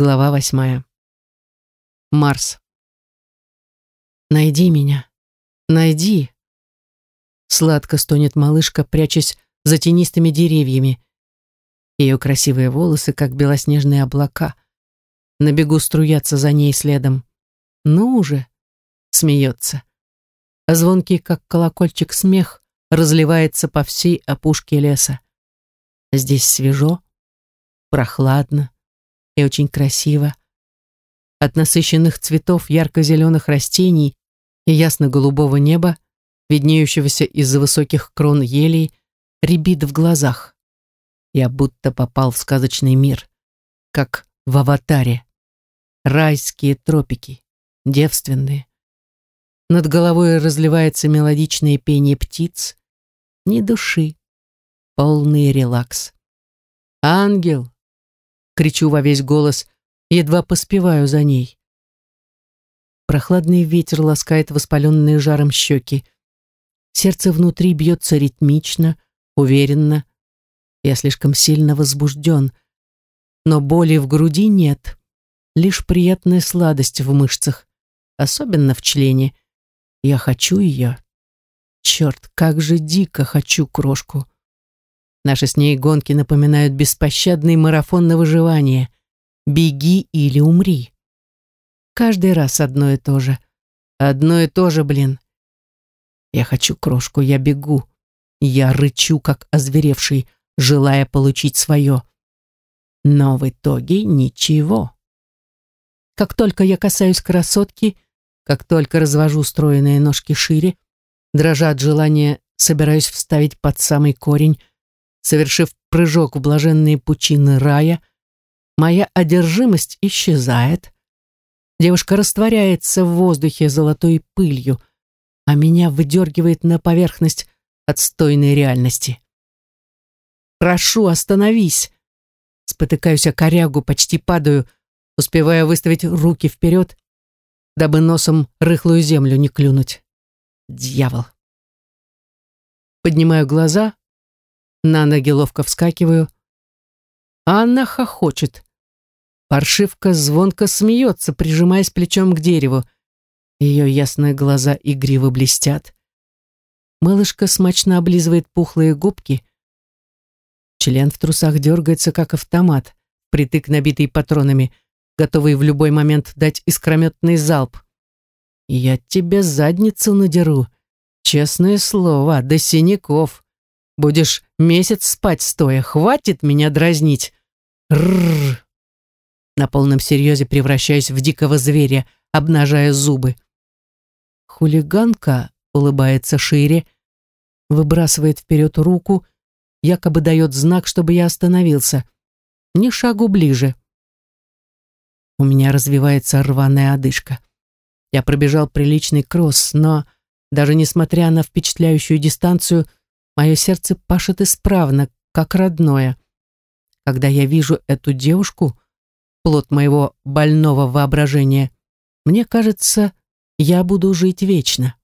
Глава восьмая. Марс. «Найди меня. Найди!» Сладко стонет малышка, прячась за тенистыми деревьями. Ее красивые волосы, как белоснежные облака. На бегу струятся за ней следом. «Ну уже!» — смеется. А звонкий, как колокольчик, смех разливается по всей опушке леса. Здесь свежо, прохладно и очень красиво. От насыщенных цветов ярко-зеленых растений и ясно-голубого неба, виднеющегося из-за высоких крон елей, рябит в глазах. Я будто попал в сказочный мир, как в аватаре. Райские тропики, девственные. Над головой разливается мелодичное пение птиц. Ни души, полный релакс. «Ангел!» — кричу во весь голос, едва поспеваю за ней. Прохладный ветер ласкает воспаленные жаром щеки. Сердце внутри бьется ритмично, уверенно. Я слишком сильно возбужден. Но боли в груди нет. Лишь приятная сладость в мышцах, особенно в члене. Я хочу ее. Черт, как же дико хочу крошку. Наши с ней гонки напоминают беспощадный марафон на выживание. Беги или умри. Каждый раз одно и то же. Одно и то же, блин. Я хочу крошку, я бегу. Я рычу, как озверевший, желая получить свое. Но в итоге ничего. Как только я касаюсь красотки, как только развожу стройные ножки шире, дрожа от желания, собираюсь вставить под самый корень, совершив прыжок в блаженные пучины рая, моя одержимость исчезает. Девушка растворяется в воздухе золотой пылью, а меня выдергивает на поверхность отстойной реальности. «Прошу, остановись!» Спотыкаюсь о корягу, почти падаю, успевая выставить руки вперед, дабы носом рыхлую землю не клюнуть. Дьявол! Поднимаю глаза на ноги ловко вскакиваю. А она хохочет. Паршивка звонко смеется, прижимаясь плечом к дереву. Ее ясные глаза игриво блестят. Малышка смачно облизывает пухлые губки. Член в трусах дергается, как автомат, притык набитый патронами, готовый в любой момент дать искрометный залп. «Я тебе задницу надеру», честное слово, до синяков. Будешь месяц спать стоя. Хватит меня дразнить. Рррр. На полном серьезе превращаюсь в дикого зверя, обнажая зубы. Хулиганка улыбается шире, выбрасывает вперед руку, якобы дает знак, чтобы я остановился. Ни шагу ближе. У меня развивается рваная одышка. Я пробежал приличный кросс, но, даже несмотря на впечатляющую дистанцию, Мое сердце пашет исправно, как родное. Когда я вижу эту девушку, плод моего больного воображения, мне кажется, я буду жить вечно,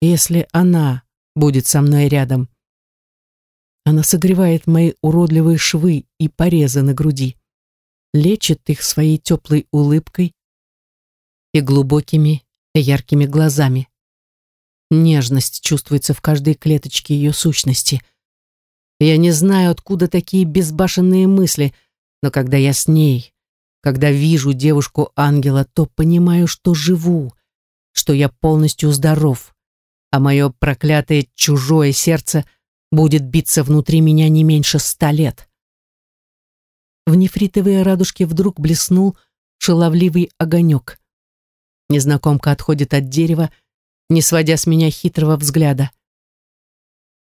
если она будет со мной рядом. Она согревает мои уродливые швы и порезы на груди, лечит их своей теплой улыбкой и глубокими яркими глазами. Нежность чувствуется в каждой клеточке ее сущности. Я не знаю, откуда такие безбашенные мысли, но когда я с ней, когда вижу девушку-ангела, то понимаю, что живу, что я полностью здоров, а мое проклятое чужое сердце будет биться внутри меня не меньше ста лет. В нефритовые радужки вдруг блеснул шаловливый огонек. Незнакомка отходит от дерева, не сводя с меня хитрого взгляда.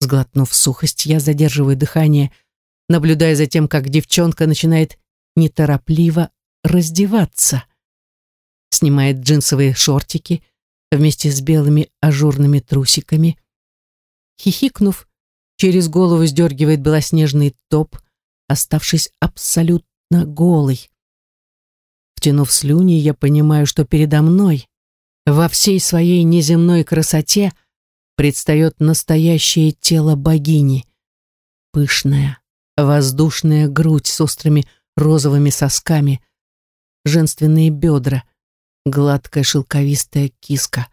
Сглотнув сухость, я задерживаю дыхание, наблюдая за тем, как девчонка начинает неторопливо раздеваться. Снимает джинсовые шортики вместе с белыми ажурными трусиками. Хихикнув, через голову сдергивает белоснежный топ, оставшись абсолютно голый. Втянув слюни, я понимаю, что передо мной во всей своей неземной красоте предстает настоящее тело богини. Пышная, воздушная грудь с острыми розовыми сосками, женственные бедра, гладкая шелковистая киска.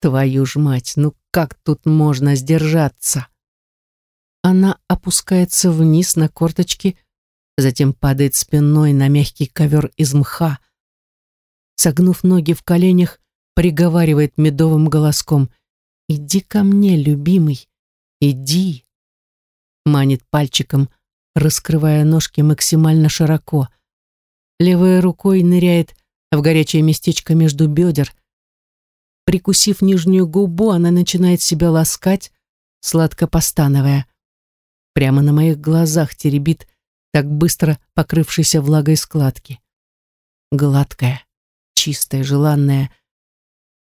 Твою ж мать, ну как тут можно сдержаться? Она опускается вниз на корточки, затем падает спиной на мягкий ковер из мха. Согнув ноги в коленях, приговаривает медовым голоском «Иди ко мне, любимый, иди!» Манит пальчиком, раскрывая ножки максимально широко. Левой рукой ныряет в горячее местечко между бедер. Прикусив нижнюю губу, она начинает себя ласкать, сладко постановая. Прямо на моих глазах теребит так быстро покрывшейся влагой складки. Гладкая, чистая, желанная,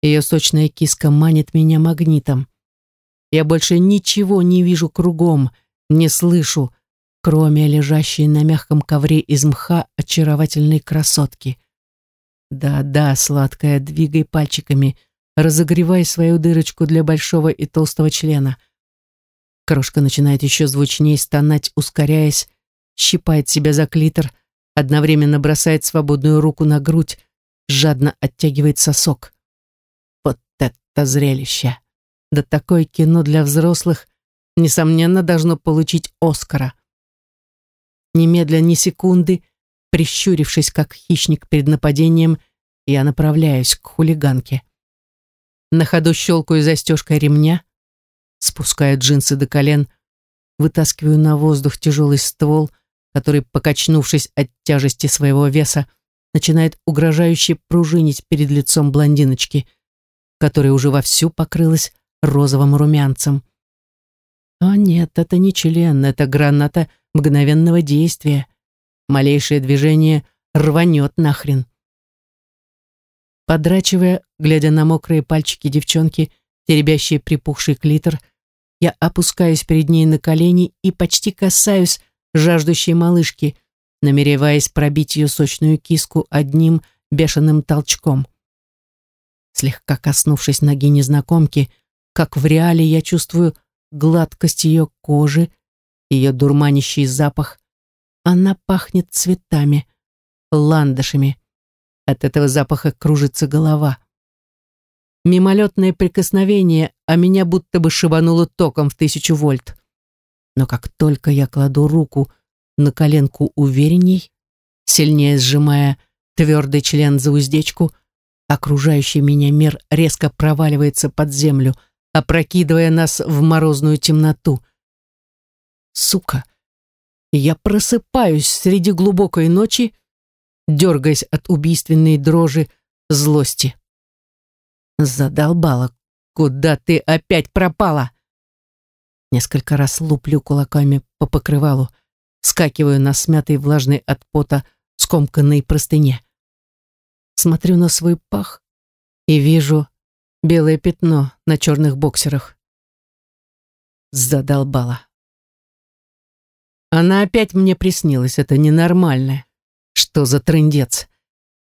ее сочная киска манит меня магнитом. Я больше ничего не вижу кругом, не слышу, кроме лежащей на мягком ковре из мха очаровательной красотки. Да-да, сладкая, двигай пальчиками, разогревай свою дырочку для большого и толстого члена. Крошка начинает еще звучнее стонать, ускоряясь, щипает себя за клитор, одновременно бросает свободную руку на грудь, жадно оттягивает сосок это зрелище. Да такое кино для взрослых, несомненно, должно получить Оскара. Немедля ни секунды, прищурившись, как хищник перед нападением, я направляюсь к хулиганке. На ходу щелкаю застежкой ремня, спускаю джинсы до колен, вытаскиваю на воздух тяжелый ствол, который, покачнувшись от тяжести своего веса, начинает угрожающе пружинить перед лицом блондиночки — которая уже вовсю покрылась розовым румянцем. О нет, это не член, это граната мгновенного действия. Малейшее движение рванет нахрен. Подрачивая, глядя на мокрые пальчики девчонки, теребящие припухший клитор, я опускаюсь перед ней на колени и почти касаюсь жаждущей малышки, намереваясь пробить ее сочную киску одним бешеным толчком слегка коснувшись ноги незнакомки, как в реале я чувствую гладкость ее кожи, ее дурманящий запах. Она пахнет цветами, ландышами. От этого запаха кружится голова. Мимолетное прикосновение, а меня будто бы шибануло током в тысячу вольт. Но как только я кладу руку на коленку уверенней, сильнее сжимая твердый член за уздечку, Окружающий меня мир резко проваливается под землю, опрокидывая нас в морозную темноту. Сука! Я просыпаюсь среди глубокой ночи, дергаясь от убийственной дрожи злости. Задолбала. Куда ты опять пропала? Несколько раз луплю кулаками по покрывалу, скакиваю на смятой влажной от пота скомканной простыне смотрю на свой пах и вижу белое пятно на черных боксерах. Задолбала. Она опять мне приснилась, это ненормально. Что за трындец?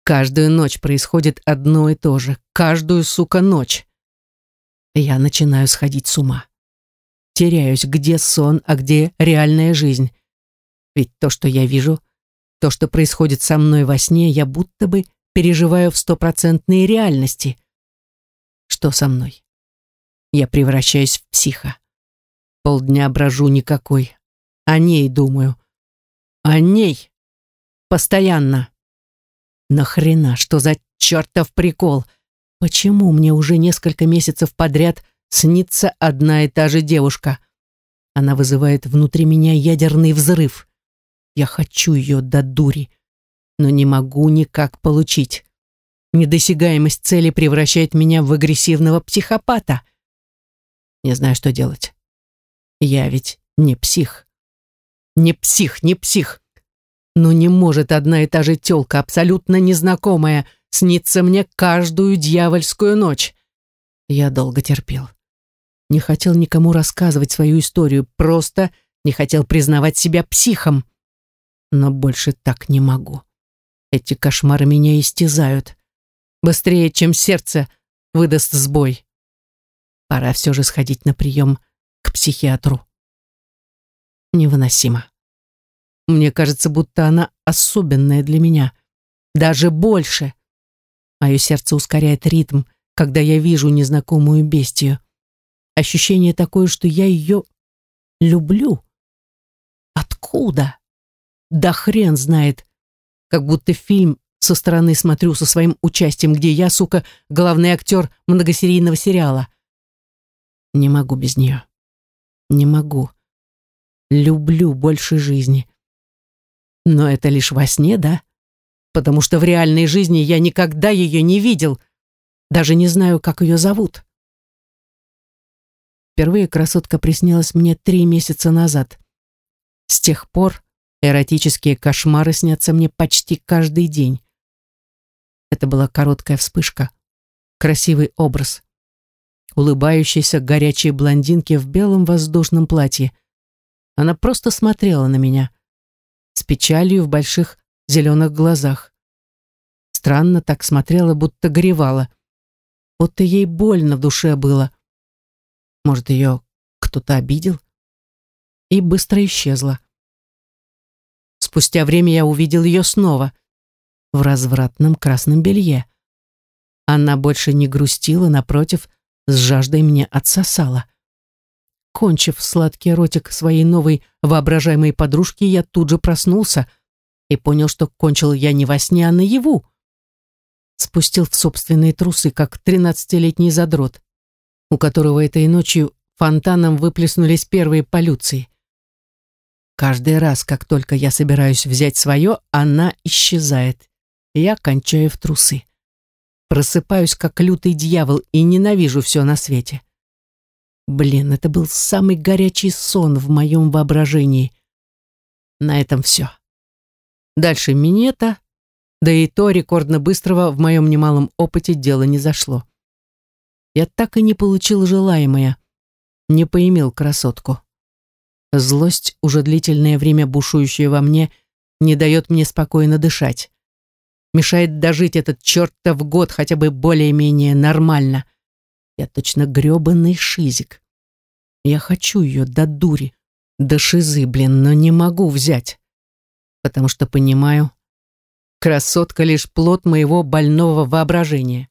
Каждую ночь происходит одно и то же. Каждую, сука, ночь. Я начинаю сходить с ума. Теряюсь, где сон, а где реальная жизнь. Ведь то, что я вижу, то, что происходит со мной во сне, я будто бы переживаю в стопроцентной реальности. Что со мной? Я превращаюсь в психа. Полдня брожу никакой. О ней думаю. О ней. Постоянно. Нахрена, что за чертов прикол? Почему мне уже несколько месяцев подряд снится одна и та же девушка? Она вызывает внутри меня ядерный взрыв. Я хочу ее до дури но не могу никак получить. Недосягаемость цели превращает меня в агрессивного психопата. Не знаю, что делать. Я ведь не псих. Не псих, не псих. Но не может одна и та же тёлка, абсолютно незнакомая, сниться мне каждую дьявольскую ночь. Я долго терпел. Не хотел никому рассказывать свою историю, просто не хотел признавать себя психом. Но больше так не могу. Эти кошмары меня истязают. Быстрее, чем сердце выдаст сбой. Пора все же сходить на прием к психиатру. Невыносимо. Мне кажется, будто она особенная для меня. даже больше. Мое сердце ускоряет ритм, когда я вижу незнакомую бестию. Ощущение такое, что я ее люблю. Откуда? Да хрен знает. Как будто фильм со стороны смотрю со своим участием, где я, сука, главный актер многосерийного сериала. Не могу без нее. Не могу. Люблю больше жизни. Но это лишь во сне, да? Потому что в реальной жизни я никогда ее не видел. Даже не знаю, как ее зовут. Впервые красотка приснилась мне три месяца назад. С тех пор эротические кошмары снятся мне почти каждый день. Это была короткая вспышка. Красивый образ. Улыбающейся горячей блондинки в белом воздушном платье. Она просто смотрела на меня. С печалью в больших зеленых глазах. Странно так смотрела, будто горевала. Будто ей больно в душе было. Может, ее кто-то обидел? И быстро исчезла. Спустя время я увидел ее снова в развратном красном белье. Она больше не грустила, напротив, с жаждой мне отсосала. Кончив сладкий ротик своей новой воображаемой подружки, я тут же проснулся и понял, что кончил я не во сне, а наяву. Спустил в собственные трусы, как тринадцатилетний задрот, у которого этой ночью фонтаном выплеснулись первые полюции. Каждый раз, как только я собираюсь взять свое, она исчезает я кончаю в трусы. Просыпаюсь, как лютый дьявол, и ненавижу все на свете. Блин, это был самый горячий сон в моем воображении. На этом все. Дальше минета, да и то рекордно быстрого в моем немалом опыте дело не зашло. Я так и не получил желаемое, не поимел красотку. Злость, уже длительное время бушующая во мне, не дает мне спокойно дышать мешает дожить этот чертов год хотя бы более-менее нормально. Я точно грёбаный шизик. Я хочу ее до дури, до шизы, блин, но не могу взять. Потому что понимаю, красотка лишь плод моего больного воображения.